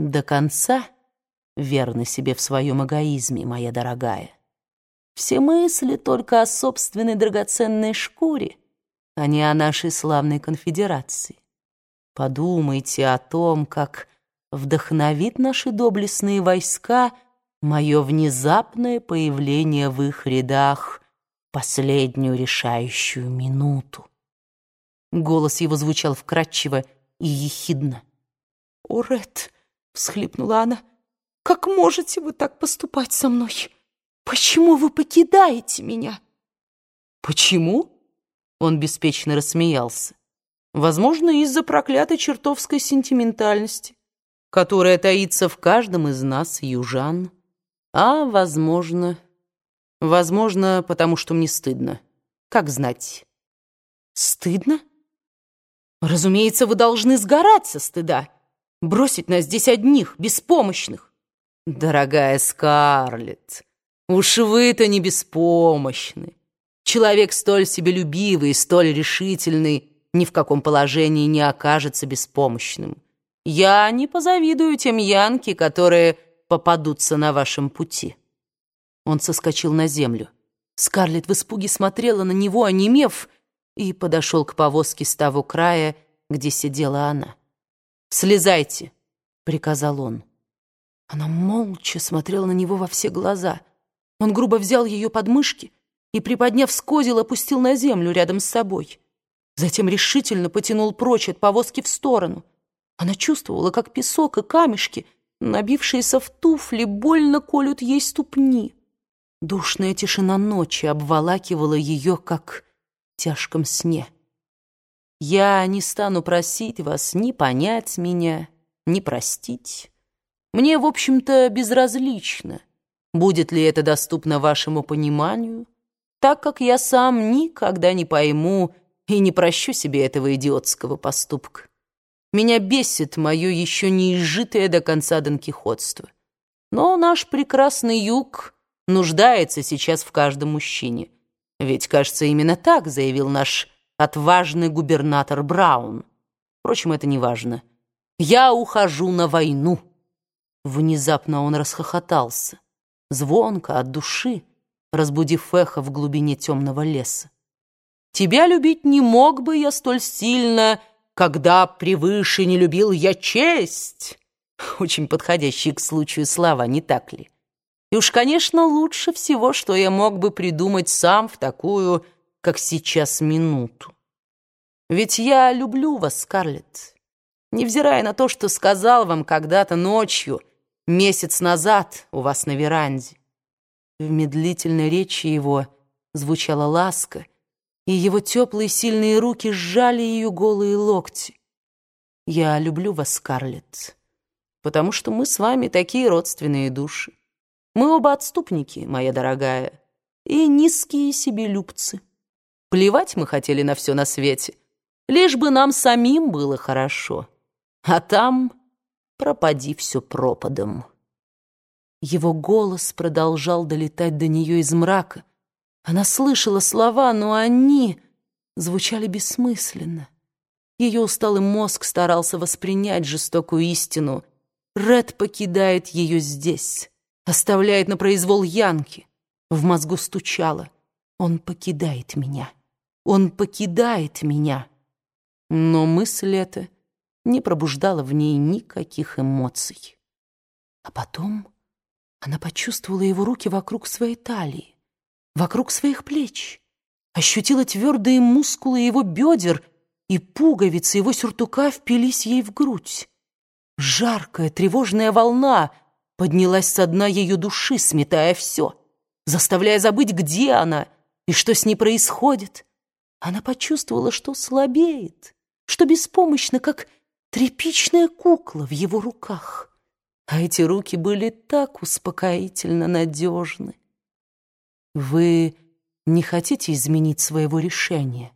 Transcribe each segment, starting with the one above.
До конца верны себе в своем эгоизме, моя дорогая. Все мысли только о собственной драгоценной шкуре, а не о нашей славной конфедерации. Подумайте о том, как вдохновит наши доблестные войска мое внезапное появление в их рядах последнюю решающую минуту. Голос его звучал вкрадчиво и ехидно. «О, Ред!» — всхлипнула она. «Как можете вы так поступать со мной? Почему вы покидаете меня?» «Почему?» — он беспечно рассмеялся. «Возможно, из-за проклятой чертовской сентиментальности, которая таится в каждом из нас, южан. А, возможно, возможно, потому что мне стыдно. Как знать?» «Стыдно?» «Разумеется, вы должны сгорать со стыда, бросить нас здесь одних, беспомощных». «Дорогая Скарлетт, уж вы-то не беспомощны. Человек столь себелюбивый, столь решительный, ни в каком положении не окажется беспомощным. Я не позавидую тем янки, которые попадутся на вашем пути». Он соскочил на землю. Скарлетт в испуге смотрела на него, онемев, и подошел к повозке с того края, где сидела она. «Слезайте!» — приказал он. Она молча смотрела на него во все глаза. Он грубо взял ее подмышки и, приподняв с опустил на землю рядом с собой. Затем решительно потянул прочь от повозки в сторону. Она чувствовала, как песок и камешки, набившиеся в туфли, больно колют ей ступни. Душная тишина ночи обволакивала ее, как тяжком сне. Я не стану просить вас ни понять меня, ни простить. Мне, в общем-то, безразлично, будет ли это доступно вашему пониманию, так как я сам никогда не пойму и не прощу себе этого идиотского поступка. Меня бесит мое еще не изжитое до конца донкихотство. Но наш прекрасный юг нуждается сейчас в каждом мужчине — ведь, кажется, именно так заявил наш отважный губернатор Браун. Впрочем, это не важно. Я ухожу на войну. Внезапно он расхохотался, звонко, от души, разбудив эхо в глубине темного леса. Тебя любить не мог бы я столь сильно, когда превыше не любил я честь. Очень подходящие к случаю слова, не так ли? И уж, конечно, лучше всего, что я мог бы придумать сам в такую, как сейчас, минуту. Ведь я люблю вас, Скарлетт, невзирая на то, что сказал вам когда-то ночью, месяц назад у вас на веранде. В медлительной речи его звучала ласка, и его теплые сильные руки сжали ее голые локти. Я люблю вас, Скарлетт, потому что мы с вами такие родственные души. Мы оба отступники, моя дорогая, и низкие себе любцы. Плевать мы хотели на все на свете, лишь бы нам самим было хорошо. А там пропади все пропадом. Его голос продолжал долетать до нее из мрака. Она слышала слова, но они звучали бессмысленно. Ее усталый мозг старался воспринять жестокую истину. Ред покидает ее здесь оставляет на произвол Янки. В мозгу стучало. Он покидает меня. Он покидает меня. Но мысль эта не пробуждала в ней никаких эмоций. А потом она почувствовала его руки вокруг своей талии, вокруг своих плеч, ощутила твердые мускулы его бедер, и пуговицы его сюртука впились ей в грудь. Жаркая тревожная волна — поднялась со дна ее души, сметая все, заставляя забыть, где она и что с ней происходит. Она почувствовала, что слабеет, что беспомощна, как тряпичная кукла в его руках. А эти руки были так успокоительно надежны. Вы не хотите изменить своего решения?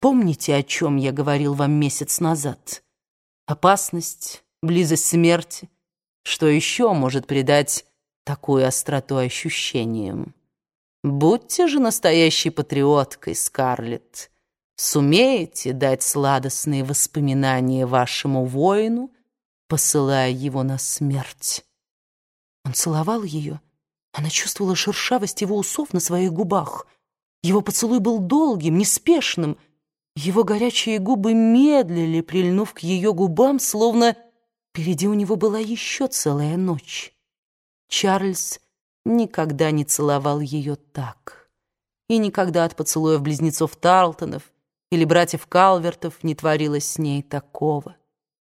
Помните, о чем я говорил вам месяц назад? Опасность, близость смерти — что еще может придать такую остроту ощущениям? Будьте же настоящей патриоткой, Скарлетт. Сумеете дать сладостные воспоминания вашему воину, посылая его на смерть. Он целовал ее. Она чувствовала шершавость его усов на своих губах. Его поцелуй был долгим, неспешным. Его горячие губы медлили, прильнув к ее губам, словно впереди у него была еще целая ночь. Чарльз никогда не целовал ее так. И никогда от поцелуев близнецов Тарлтонов или братьев Калвертов не творилось с ней такого.